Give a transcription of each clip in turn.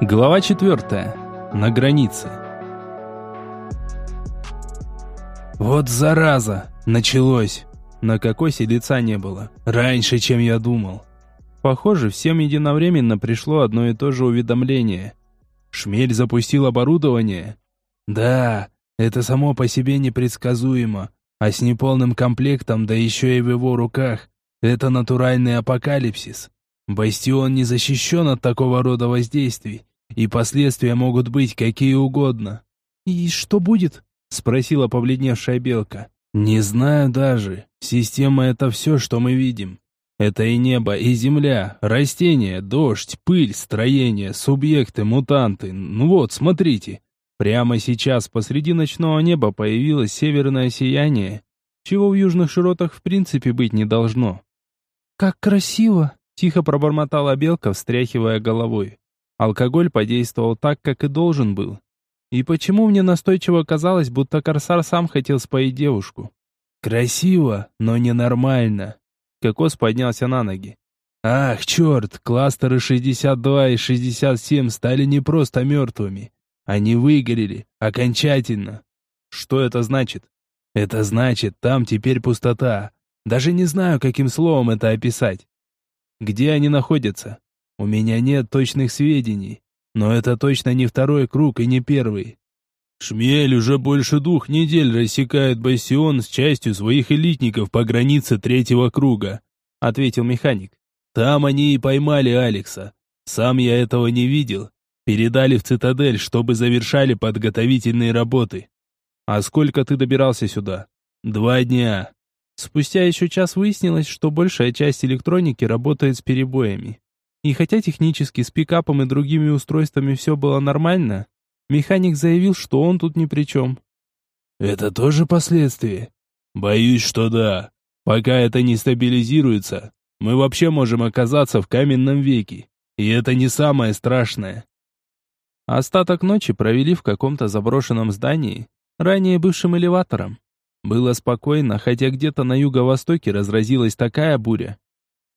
Глава четвертая. На границе. Вот зараза! Началось! На кокосе лица не было. Раньше, чем я думал. Похоже, всем единовременно пришло одно и то же уведомление. Шмель запустил оборудование. Да, это само по себе непредсказуемо. А с неполным комплектом, да еще и в его руках, это натуральный апокалипсис. Бастион не защищен от такого рода воздействий, и последствия могут быть какие угодно. «И что будет?» — спросила побледневшая белка. «Не знаю даже. Система — это все, что мы видим. Это и небо, и земля, растения, дождь, пыль, строение, субъекты, мутанты. Ну вот, смотрите. Прямо сейчас посреди ночного неба появилось северное сияние, чего в южных широтах в принципе быть не должно. «Как красиво!» Тихо пробормотала белка, встряхивая головой. Алкоголь подействовал так, как и должен был. И почему мне настойчиво казалось, будто Корсар сам хотел споить девушку? Красиво, но ненормально. Кокос поднялся на ноги. Ах, черт, кластеры 62 и 67 стали не просто мертвыми. Они выгорели, окончательно. Что это значит? Это значит, там теперь пустота. Даже не знаю, каким словом это описать. Где они находятся? У меня нет точных сведений, но это точно не второй круг и не первый. Шмель уже больше двух недель рассекает бастион с частью своих элитников по границе третьего круга, ответил механик. Там они и поймали Алекса. Сам я этого не видел. Передали в цитадель, чтобы завершали подготовительные работы. А сколько ты добирался сюда? Два дня. Спустя еще час выяснилось, что большая часть электроники работает с перебоями. И хотя технически с пикапом и другими устройствами все было нормально, механик заявил, что он тут ни при чем. «Это тоже последствия?» «Боюсь, что да. Пока это не стабилизируется, мы вообще можем оказаться в каменном веке. И это не самое страшное». Остаток ночи провели в каком-то заброшенном здании, ранее бывшим элеватором. Было спокойно, хотя где-то на юго-востоке разразилась такая буря,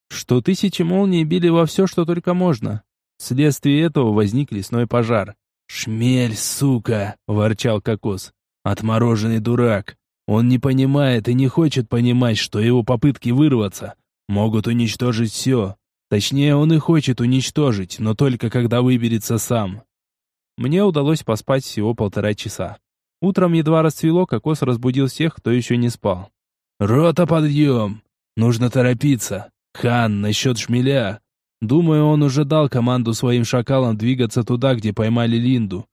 что тысячи молний били во все, что только можно. Вследствие этого возник лесной пожар. «Шмель, сука!» – ворчал Кокос. «Отмороженный дурак. Он не понимает и не хочет понимать, что его попытки вырваться могут уничтожить все. Точнее, он и хочет уничтожить, но только когда выберется сам». Мне удалось поспать всего полтора часа. Утром едва расцвело, кокос разбудил всех, кто еще не спал. «Рота, подъем! Нужно торопиться! Хан, насчет шмеля!» Думаю, он уже дал команду своим шакалам двигаться туда, где поймали Линду.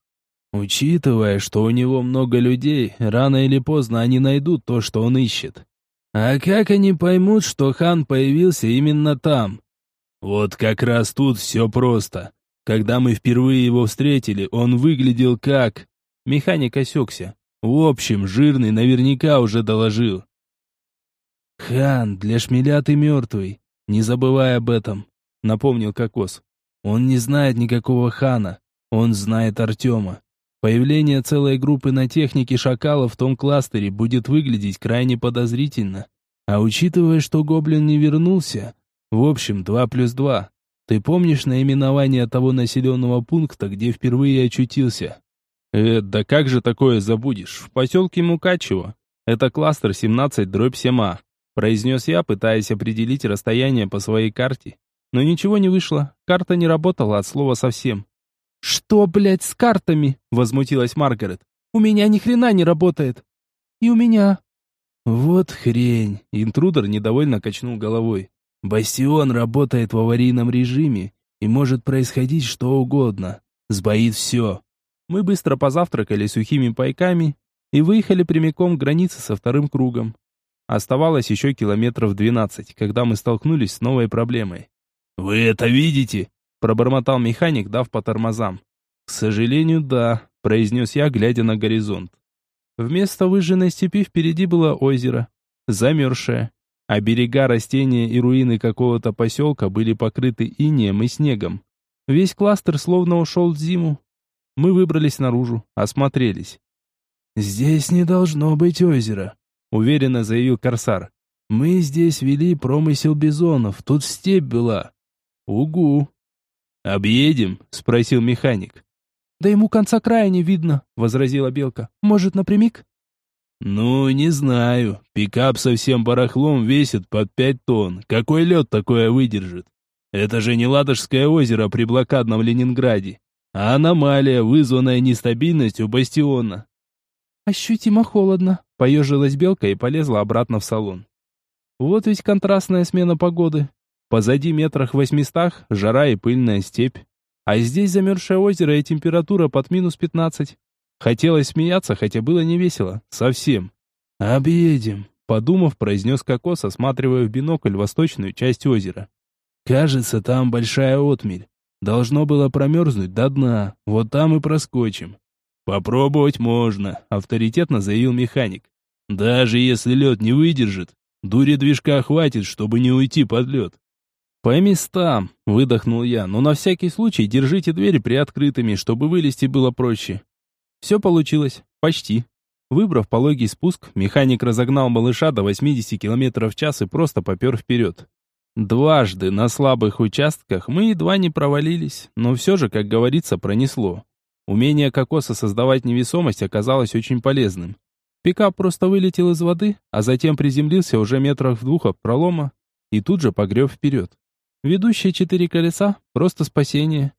Учитывая, что у него много людей, рано или поздно они найдут то, что он ищет. А как они поймут, что хан появился именно там? Вот как раз тут все просто. Когда мы впервые его встретили, он выглядел как... Механик осекся. В общем, жирный наверняка уже доложил. «Хан, для шмеля ты мертвый. Не забывай об этом», — напомнил Кокос. «Он не знает никакого хана. Он знает Артема. Появление целой группы на технике шакала в том кластере будет выглядеть крайне подозрительно. А учитывая, что гоблин не вернулся, в общем, два плюс два. Ты помнишь наименование того населенного пункта, где впервые очутился?» Э, да как же такое забудешь? В поселке Мукачево. Это кластер 17 дробь 7А, произнес я, пытаясь определить расстояние по своей карте. Но ничего не вышло. Карта не работала от слова совсем. «Что, блядь, с картами?» — возмутилась Маргарет. «У меня ни хрена не работает». «И у меня». «Вот хрень!» — интрудер недовольно качнул головой. «Бастион работает в аварийном режиме, и может происходить что угодно. Сбоит все. Мы быстро позавтракали сухими пайками и выехали прямиком к границе со вторым кругом. Оставалось еще километров двенадцать, когда мы столкнулись с новой проблемой. «Вы это видите?» – пробормотал механик, дав по тормозам. «К сожалению, да», – произнес я, глядя на горизонт. Вместо выжженной степи впереди было озеро, замерзшее, а берега, растения и руины какого-то поселка были покрыты инеем и снегом. Весь кластер словно ушел в зиму, мы выбрались наружу, осмотрелись. «Здесь не должно быть озера», — уверенно заявил Корсар. «Мы здесь вели промысел бизонов, тут степь была». «Угу». «Объедем?» — спросил механик. «Да ему конца края не видно», — возразила Белка. «Может, напрямик?» «Ну, не знаю. Пикап со всем барахлом весит под пять тонн. Какой лед такое выдержит? Это же не Ладожское озеро при блокадном Ленинграде, а аномалия, вызванная нестабильностью бастиона». «Ощутимо холодно», — поежилась Белка и полезла обратно в салон. Вот ведь контрастная смена погоды. Позади метрах восьмистах жара и пыльная степь. А здесь замерзшее озеро и температура под минус пятнадцать. Хотелось смеяться, хотя было не весело. Совсем. «Объедем», — подумав, произнес Кокос, осматривая в бинокль восточную часть озера. «Кажется, там большая отмель. Должно было промерзнуть до дна. Вот там и проскочим». «Попробовать можно», — авторитетно заявил механик. «Даже если лед не выдержит, дури движка хватит, чтобы не уйти под лед». «По местам», — выдохнул я, «но на всякий случай держите двери приоткрытыми, чтобы вылезти было проще». Все получилось. Почти. Выбрав пологий спуск, механик разогнал малыша до 80 км в час и просто попер вперед. Дважды на слабых участках мы едва не провалились, но все же, как говорится, пронесло. Умение кокоса создавать невесомость оказалось очень полезным. Пикап просто вылетел из воды, а затем приземлился уже метрах в двух от пролома и тут же погреб вперед. Ведущие четыре колеса — просто спасение.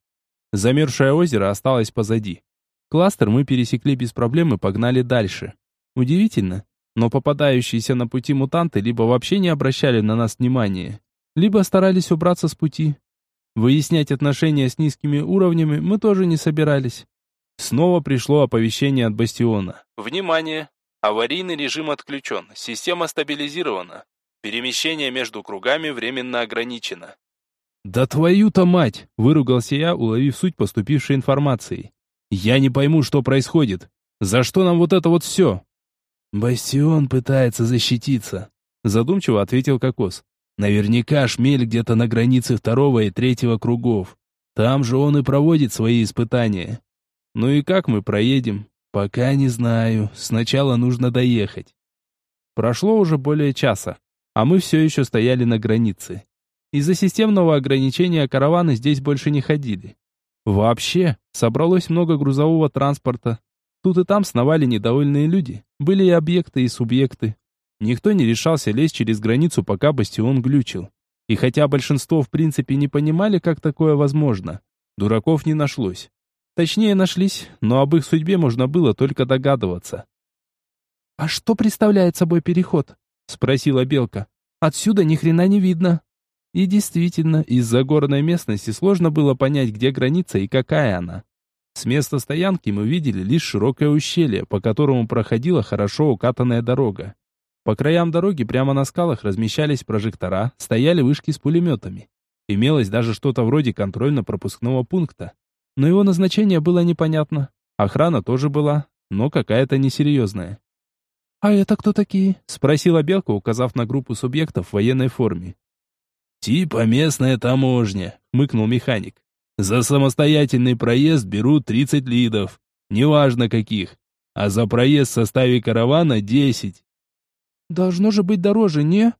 Замерзшее озеро осталось позади. Кластер мы пересекли без проблем и погнали дальше. Удивительно, но попадающиеся на пути мутанты либо вообще не обращали на нас внимания, либо старались убраться с пути. Выяснять отношения с низкими уровнями мы тоже не собирались. Снова пришло оповещение от Бастиона. Внимание! Аварийный режим отключен, система стабилизирована. Перемещение между кругами временно ограничено. «Да твою-то мать!» – выругался я, уловив суть поступившей информации. Я не пойму, что происходит. За что нам вот это вот все?» «Бастион пытается защититься», — задумчиво ответил Кокос. «Наверняка шмель где-то на границе второго и третьего кругов. Там же он и проводит свои испытания». «Ну и как мы проедем?» «Пока не знаю. Сначала нужно доехать». Прошло уже более часа, а мы все еще стояли на границе. Из-за системного ограничения караваны здесь больше не ходили. Вообще, собралось много грузового транспорта. Тут и там сновали недовольные люди. Были и объекты, и субъекты. Никто не решался лезть через границу, пока бастион глючил. И хотя большинство в принципе не понимали, как такое возможно, дураков не нашлось. Точнее, нашлись, но об их судьбе можно было только догадываться. «А что представляет собой переход?» — спросила Белка. «Отсюда ни хрена не видно». И действительно, из-за горной местности сложно было понять, где граница и какая она. С места стоянки мы видели лишь широкое ущелье, по которому проходила хорошо укатанная дорога. По краям дороги прямо на скалах размещались прожектора, стояли вышки с пулеметами. Имелось даже что-то вроде контрольно-пропускного пункта. Но его назначение было непонятно. Охрана тоже была, но какая-то несерьезная. «А это кто такие?» — спросила Белка, указав на группу субъектов в военной форме. «Типа местная таможня», — хмыкнул механик. «За самостоятельный проезд берут 30 лидов, неважно каких, а за проезд в составе каравана 10». «Должно же быть дороже, не?»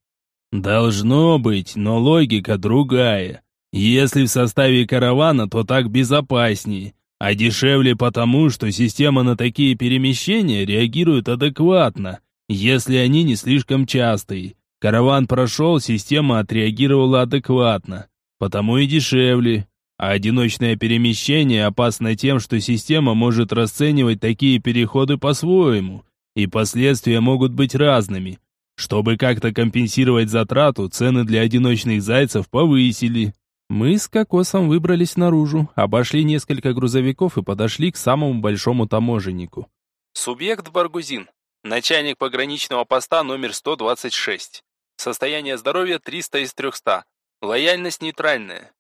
«Должно быть, но логика другая. Если в составе каравана, то так безопаснее, а дешевле потому, что система на такие перемещения реагирует адекватно, если они не слишком частые. Караван прошел, система отреагировала адекватно, потому и дешевле. А одиночное перемещение опасно тем, что система может расценивать такие переходы по-своему, и последствия могут быть разными. Чтобы как-то компенсировать затрату, цены для одиночных зайцев повысили. Мы с Кокосом выбрались наружу, обошли несколько грузовиков и подошли к самому большому таможеннику. Субъект Баргузин, начальник пограничного поста номер 126. Состояние здоровья 300 из 300. Лояльность нейтральная.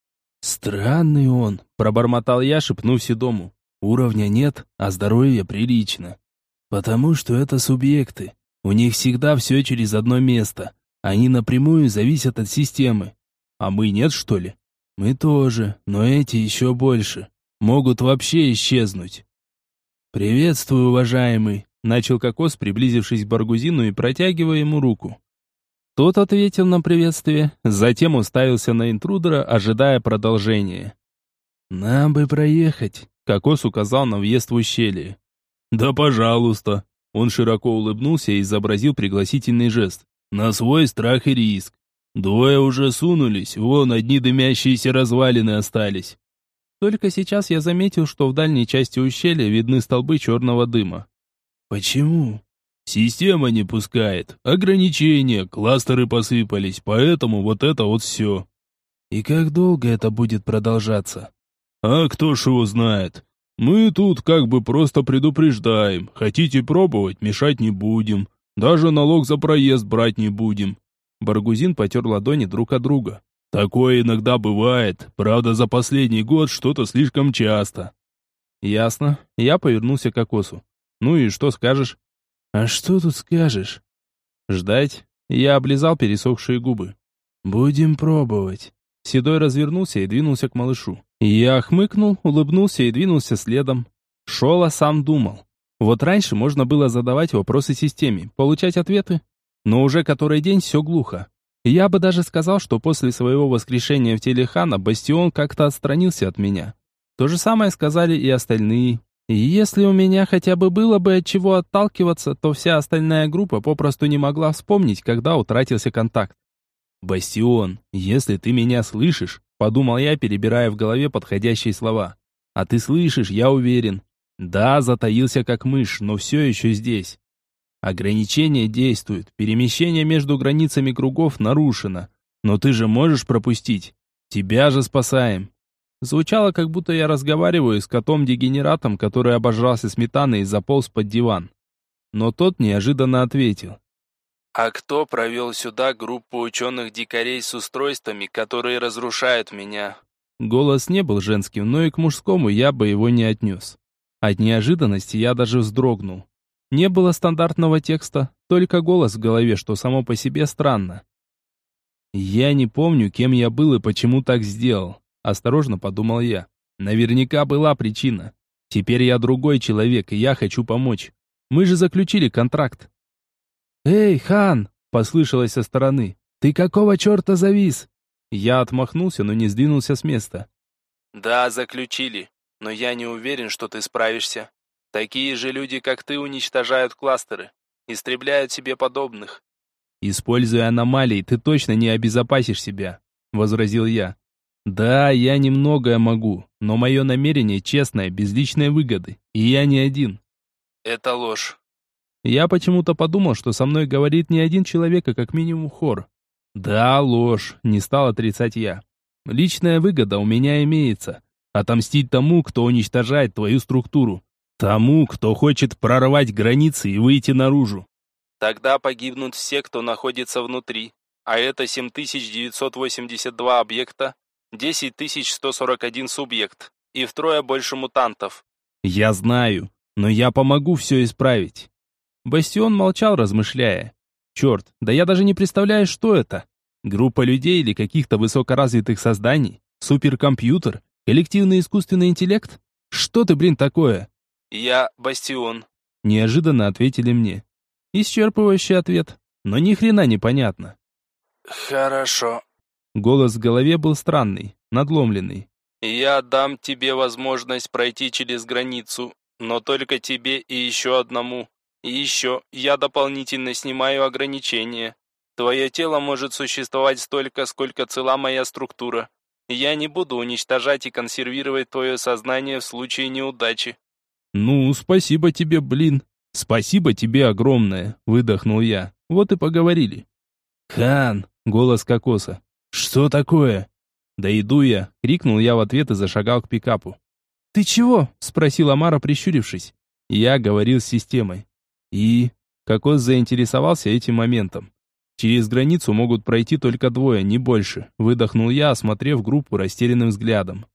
Странный он, пробормотал я, шепнув Седому. Уровня нет, а здоровье прилично. Потому что это субъекты. У них всегда все через одно место. Они напрямую зависят от системы. А мы нет, что ли? Мы тоже, но эти еще больше. Могут вообще исчезнуть. «Приветствую, уважаемый», — начал Кокос, приблизившись к Баргузину и протягивая ему руку. Тот ответил на приветствие, затем уставился на интрудера, ожидая продолжения. «Нам бы проехать», — Кокос указал на въезд в ущелье. «Да пожалуйста!» Он широко улыбнулся и изобразил пригласительный жест. «На свой страх и риск. Двое уже сунулись, вон одни дымящиеся развалины остались». Только сейчас я заметил, что в дальней части ущелья видны столбы черного дыма. «Почему?» «Система не пускает. Ограничения, кластеры посыпались, поэтому вот это вот все». «И как долго это будет продолжаться?» «А кто ж его знает? Мы тут как бы просто предупреждаем. Хотите пробовать, мешать не будем. Даже налог за проезд брать не будем». Баргузин потер ладони друг от друга. «Такое иногда бывает. Правда, за последний год что-то слишком часто». «Ясно». Я повернулся к кокосу. «Ну и что скажешь?» «А что тут скажешь?» «Ждать?» Я облизал пересохшие губы. «Будем пробовать». Седой развернулся и двинулся к малышу. Я хмыкнул, улыбнулся и двинулся следом. Шола сам думал. Вот раньше можно было задавать вопросы системе, получать ответы. Но уже который день все глухо. Я бы даже сказал, что после своего воскрешения в теле Хана Бастион как-то отстранился от меня. То же самое сказали и остальные. И если у меня хотя бы было бы от чего отталкиваться, то вся остальная группа попросту не могла вспомнить, когда утратился контакт. «Бастион, если ты меня слышишь, Подумал я, перебирая в голове подходящие слова. А ты слышишь, я уверен. Да, затаился как мышь, но все еще здесь. Ограничения действуют, перемещение между границами кругов нарушено. Но ты же можешь пропустить. Тебя же спасаем. Звучало, как будто я разговариваю с котом-дегенератом, который обожрался сметаной и заполз под диван. Но тот неожиданно ответил. А кто провел сюда группу ученых-дикарей с устройствами, которые разрушают меня? Голос не был женским, но и к мужскому я бы его не отнес. От неожиданности я даже вздрогнул. Не было стандартного текста, только голос в голове, что само по себе странно. Я не помню, кем я был и почему так сделал. Осторожно подумал я. Наверняка была причина. Теперь я другой человек, и я хочу помочь. Мы же заключили контракт. «Эй, хан!» — послышалось со стороны. «Ты какого черта завис?» Я отмахнулся, но не сдвинулся с места. «Да, заключили, но я не уверен, что ты справишься. Такие же люди, как ты, уничтожают кластеры, истребляют себе подобных». «Используя аномалии, ты точно не обезопасишь себя», — возразил я. «Да, я немногое могу, но мое намерение честное, без личной выгоды, и я не один». «Это ложь. Я почему-то подумал, что со мной говорит не один человек, а как минимум хор. Да, ложь, не стал отрицать я. Личная выгода у меня имеется. Отомстить тому, кто уничтожает твою структуру. Тому, кто хочет прорвать границы и выйти наружу. Тогда погибнут все, кто находится внутри. А это 7982 объекта, 10141 субъект и втрое больше мутантов. Я знаю, но я помогу все исправить. Бастион молчал, размышляя. Черт, да я даже не представляю, что это. Группа людей или каких-то высокоразвитых созданий? Суперкомпьютер? Коллективный искусственный интеллект? Что ты, блин, такое? Я Бастион. Неожиданно ответили мне. Исчерпывающий ответ, но ни хрена не понятно. Хорошо. Голос в голове был странный, надломленный. Я дам тебе возможность пройти через границу, но только тебе и еще одному. И еще, я дополнительно снимаю ограничения. Твое тело может существовать столько, сколько цела моя структура. Я не буду уничтожать и консервировать твое сознание в случае неудачи. Ну, спасибо тебе, блин. Спасибо тебе огромное, выдохнул я. Вот и поговорили. Хан, голос кокоса. Что такое? Да иду я, крикнул я в ответ и зашагал к пикапу. Ты чего? спросила Мара, прищурившись. Я говорил с системой. И... Кокос заинтересовался этим моментом. Через границу могут пройти только двое, не больше, выдохнул я, осмотрев группу растерянным взглядом.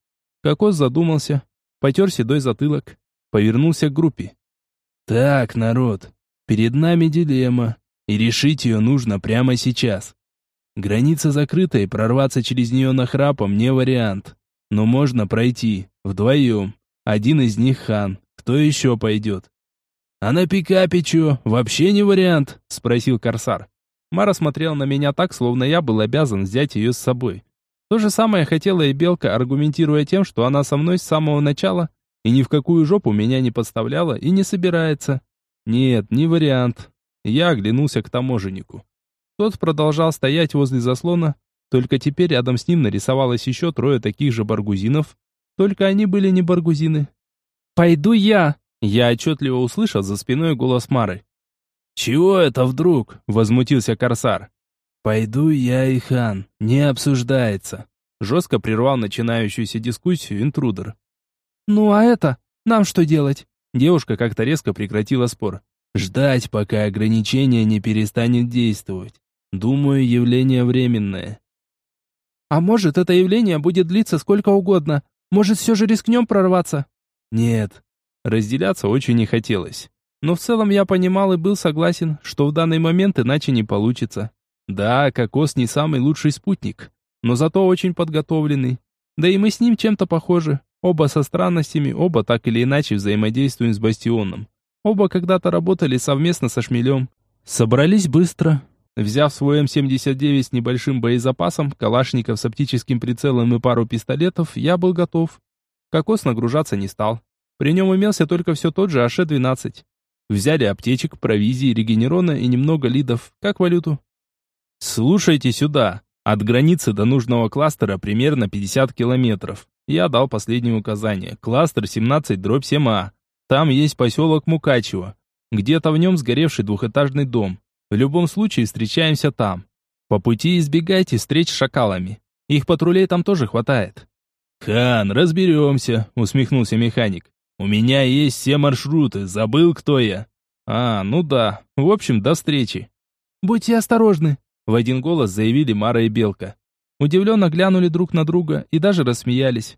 Кокос задумался, потер седой затылок, повернулся к группе. Так, народ, перед нами дилемма, и решить ее нужно прямо сейчас. Граница закрыта, и прорваться через нее нахрапом не вариант. Но можно пройти, вдвоем. Один из них хан, кто еще пойдет? «А на пикапе чё, вообще не вариант?» — спросил Корсар. Мара смотрел на меня так, словно я был обязан взять ее с собой. То же самое хотела и Белка, аргументируя тем, что она со мной с самого начала и ни в какую жопу меня не подставляла и не собирается. Нет, не вариант. Я оглянулся к таможеннику. Тот продолжал стоять возле заслона, только теперь рядом с ним нарисовалось еще трое таких же баргузинов, только они были не баргузины. «Пойду я!» Я отчетливо услышал за спиной голос Мары. «Чего это вдруг?» — возмутился Корсар. «Пойду я и хан, не обсуждается», — жестко прервал начинающуюся дискуссию интрудер. «Ну а это? Нам что делать?» Девушка как-то резко прекратила спор. «Ждать, пока ограничение не перестанет действовать. Думаю, явление временное». «А может, это явление будет длиться сколько угодно? Может, все же рискнем прорваться?» «Нет». Разделяться очень не хотелось. Но в целом я понимал и был согласен, что в данный момент иначе не получится. Да, Кокос не самый лучший спутник, но зато очень подготовленный. Да и мы с ним чем-то похожи. Оба со странностями, оба так или иначе взаимодействуем с Бастионом. Оба когда-то работали совместно со Шмелем. Собрались быстро. Взяв свой М-79 с небольшим боезапасом, калашников с оптическим прицелом и пару пистолетов, я был готов. Кокос нагружаться не стал. При нем имелся только все тот же АШ-12. Взяли аптечек, провизии, регенерона и немного лидов, как валюту. Слушайте сюда. От границы до нужного кластера примерно 50 километров. Я дал последнее указание. Кластер 17 дробь 7А. Там есть поселок Мукачево. Где-то в нем сгоревший двухэтажный дом. В любом случае встречаемся там. По пути избегайте встреч с шакалами. Их патрулей там тоже хватает. «Хан, разберемся», — усмехнулся механик. У меня есть все маршруты, забыл, кто я. А, ну да. В общем, до встречи. Будьте осторожны, в один голос заявили Мара и Белка. Удивленно глянули друг на друга и даже рассмеялись.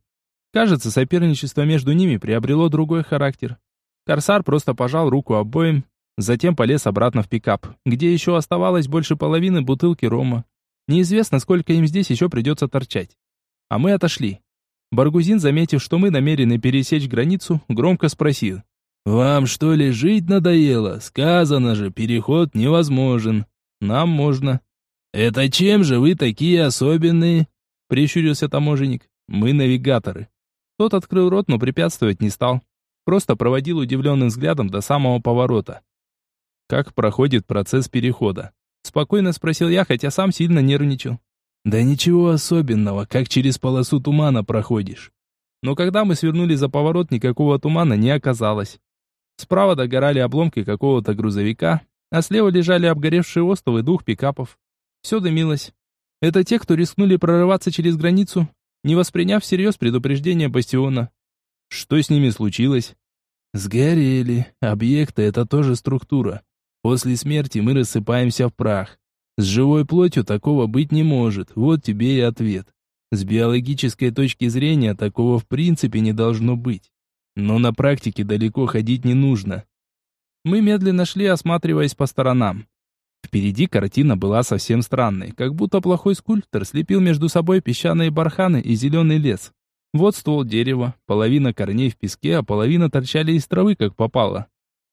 Кажется, соперничество между ними приобрело другой характер. Корсар просто пожал руку обоим, затем полез обратно в пикап, где еще оставалось больше половины бутылки рома. Неизвестно, сколько им здесь еще придется торчать. А мы отошли. Баргузин, заметив, что мы намерены пересечь границу, громко спросил. «Вам что ли жить надоело? Сказано же, переход невозможен. Нам можно». «Это чем же вы такие особенные?» Прищурился таможенник. «Мы навигаторы». Тот открыл рот, но препятствовать не стал. Просто проводил удивленным взглядом до самого поворота. «Как проходит процесс перехода?» Спокойно спросил я, хотя сам сильно нервничал. Да ничего особенного, как через полосу тумана проходишь. Но когда мы свернули за поворот, никакого тумана не оказалось. Справа догорали обломки какого-то грузовика, а слева лежали обгоревшие остовы двух пикапов. Все дымилось. Это те, кто рискнули прорываться через границу, не восприняв всерьез предупреждение бастиона. Что с ними случилось? Сгорели. Объекты — это тоже структура. После смерти мы рассыпаемся в прах. С живой плотью такого быть не может, вот тебе и ответ. С биологической точки зрения такого в принципе не должно быть. Но на практике далеко ходить не нужно. Мы медленно шли, осматриваясь по сторонам. Впереди картина была совсем странной, как будто плохой скульптор слепил между собой песчаные барханы и зеленый лес. Вот ствол дерева, половина корней в песке, а половина торчали из травы, как попало.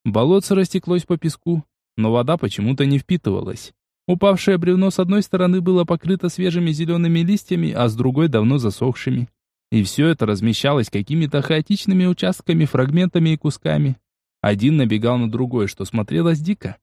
Болотце растеклось по песку, но вода почему-то не впитывалась. Упавшее бревно с одной стороны было покрыто свежими зелеными листьями, а с другой давно засохшими. И все это размещалось какими-то хаотичными участками, фрагментами и кусками. Один набегал на другой, что смотрелось дико.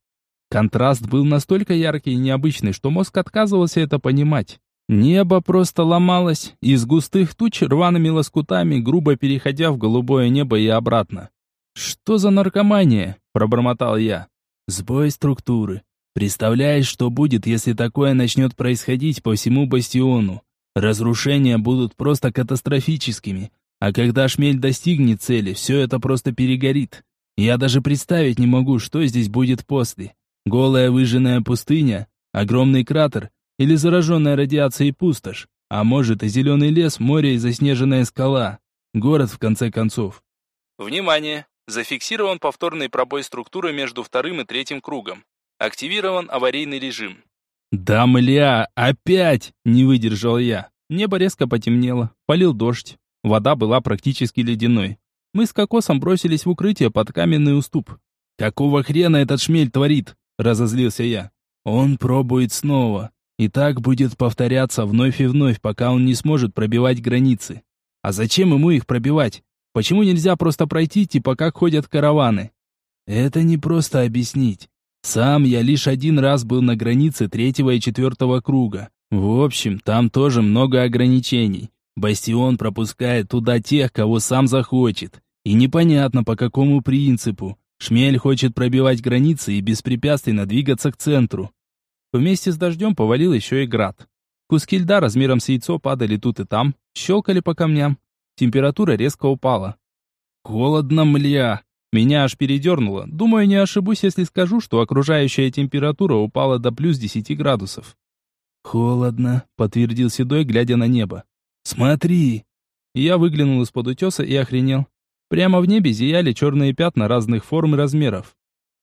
Контраст был настолько яркий и необычный, что мозг отказывался это понимать. Небо просто ломалось, из густых туч рваными лоскутами, грубо переходя в голубое небо и обратно. «Что за наркомания?» – пробормотал я. «Сбой структуры», Представляешь, что будет, если такое начнет происходить по всему бастиону? Разрушения будут просто катастрофическими. А когда шмель достигнет цели, все это просто перегорит. Я даже представить не могу, что здесь будет после. Голая выжженная пустыня, огромный кратер или зараженная радиацией пустошь. А может и зеленый лес, море и заснеженная скала. Город, в конце концов. Внимание! Зафиксирован повторный пробой структуры между вторым и третьим кругом. Активирован аварийный режим. «Да, мля, опять!» – не выдержал я. Небо резко потемнело, полил дождь. Вода была практически ледяной. Мы с Кокосом бросились в укрытие под каменный уступ. «Какого хрена этот шмель творит?» – разозлился я. «Он пробует снова. И так будет повторяться вновь и вновь, пока он не сможет пробивать границы. А зачем ему их пробивать? Почему нельзя просто пройти, типа как ходят караваны? Это не просто объяснить. Сам я лишь один раз был на границе третьего и четвертого круга. В общем, там тоже много ограничений. Бастион пропускает туда тех, кого сам захочет. И непонятно по какому принципу. Шмель хочет пробивать границы и беспрепятственно двигаться к центру. Вместе с дождем повалил еще и град. Куски льда размером с яйцо падали тут и там, щелкали по камням. Температура резко упала. Холодно, мля. Меня аж передернуло. Думаю, не ошибусь, если скажу, что окружающая температура упала до плюс 10 градусов. «Холодно», — подтвердил Седой, глядя на небо. «Смотри!» Я выглянул из-под утеса и охренел. Прямо в небе зияли черные пятна разных форм и размеров.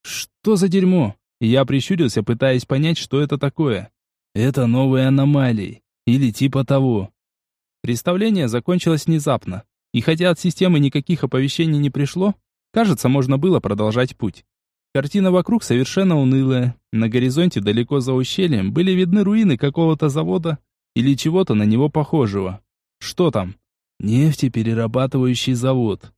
«Что за дерьмо?» Я прищурился, пытаясь понять, что это такое. «Это новые аномалии. Или типа того». Представление закончилось внезапно. И хотя от системы никаких оповещений не пришло, кажется, можно было продолжать путь. Картина вокруг совершенно унылая. На горизонте далеко за ущельем были видны руины какого-то завода или чего-то на него похожего. Что там? Нефтеперерабатывающий завод.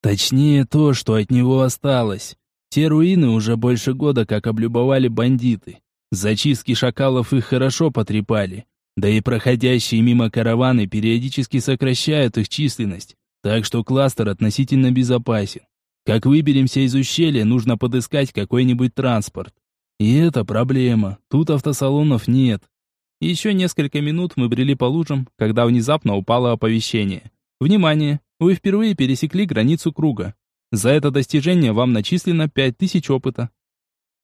Точнее, то, что от него осталось. Те руины уже больше года как облюбовали бандиты. Зачистки шакалов их хорошо потрепали. Да и проходящие мимо караваны периодически сокращают их численность, так что кластер относительно безопасен. Как выберемся из ущелья, нужно подыскать какой-нибудь транспорт. И это проблема. Тут автосалонов нет. Еще несколько минут мы брели по лужам, когда внезапно упало оповещение. Внимание! Вы впервые пересекли границу круга. За это достижение вам начислено 5000 опыта.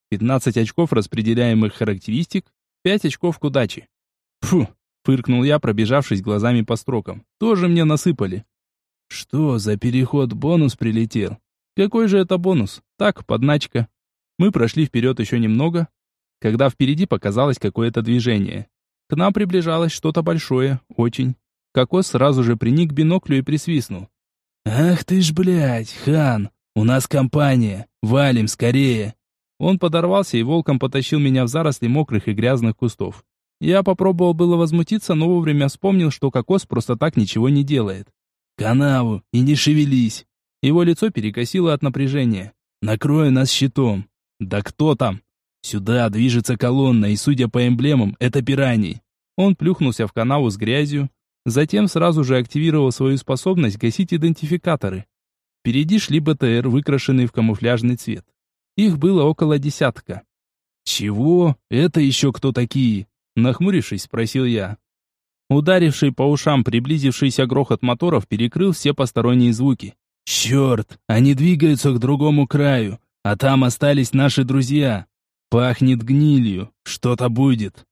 15 очков распределяемых характеристик, 5 очков к удаче. Фу, фыркнул я, пробежавшись глазами по строкам. Тоже мне насыпали. Что за переход бонус прилетел? Какой же это бонус? Так, подначка. Мы прошли вперед еще немного, когда впереди показалось какое-то движение. К нам приближалось что-то большое, очень. Кокос сразу же приник к биноклю и присвистнул. «Ах ты ж, блядь, хан! У нас компания! Валим скорее!» Он подорвался и волком потащил меня в заросли мокрых и грязных кустов. Я попробовал было возмутиться, но вовремя вспомнил, что кокос просто так ничего не делает. «Канаву! И не шевелись!» Его лицо перекосило от напряжения. «Накрою нас щитом!» «Да кто там?» Сюда движется колонна, и, судя по эмблемам, это пираний. Он плюхнулся в канаву с грязью, затем сразу же активировал свою способность гасить идентификаторы. Впереди шли БТР, выкрашенные в камуфляжный цвет. Их было около десятка. «Чего? Это еще кто такие?» Нахмурившись, спросил я. Ударивший по ушам приблизившийся грохот моторов перекрыл все посторонние звуки. «Черт! Они двигаются к другому краю, а там остались наши друзья!» Пахнет гнилью. Что-то будет.